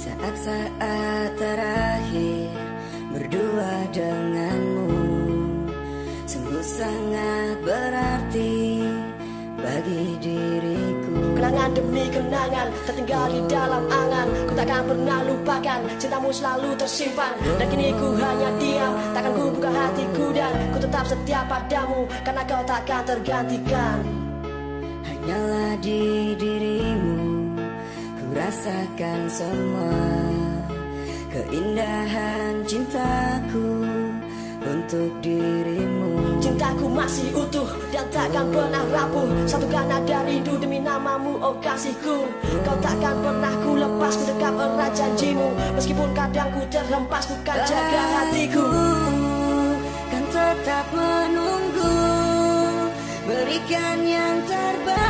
saat terakhir berdua denganmu Sungguh sangat berarti bagi diriku. Kenangan demi kenangan tertinggal di dalam angan. Ku takkan pernah lupakan cintamu selalu tersimpan. Dan kini ku hanya diam Takkan ku buka hatiku dan ku tetap setia padamu. Karena kau takkan tergantikan. Hanyalah di dirimu rasakan semua Keindahan cintaku Untuk dirimu. Cintaku masih utuh dan takkan pernah rapuh. Satukan nada rindu demi namamu oh kasihku. Kau takkan pernah ku lepas ku dekap erat janjimu. Meskipun kadang ku terhempas ku kan jaga hatiku. Kan tetap menunggu Berikan yang terbaik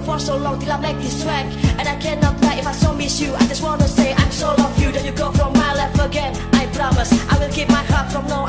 for so long till I make this track. And I cannot lie if I so miss you I just wanna say I'm so love you Then you go from my life again. I promise I will keep my heart from now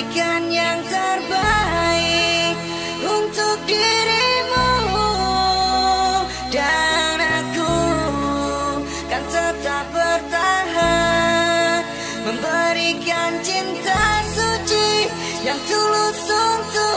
Berikan yang terbaik untuk dirimu Dan aku kan tetap bertahan. Memberikan cinta suci yang tulus untuk